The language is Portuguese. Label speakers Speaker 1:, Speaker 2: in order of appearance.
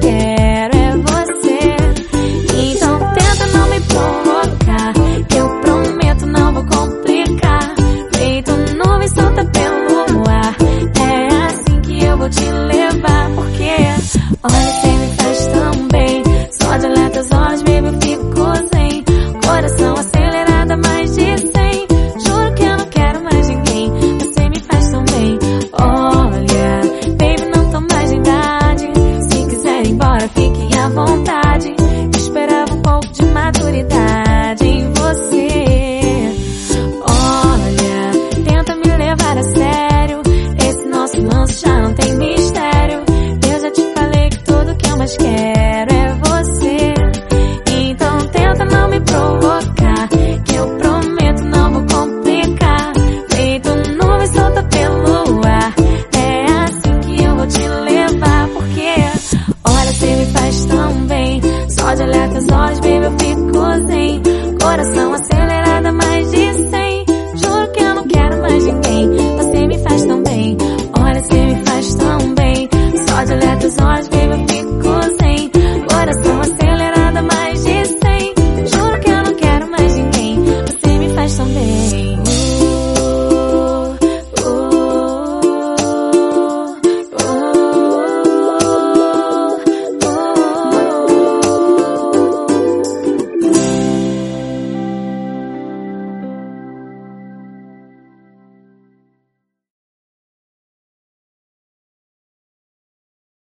Speaker 1: Yeah. Coração acelerado mais de 100. Juro que eu não quero mais ninguém. Você me faz tão bem. Olha, você me faz tão bem. Só de olhar teus olhos, baby, eu fico sem. Coração acelerado mais de 100. Juro que eu não quero mais ninguém. Você me faz tão bem.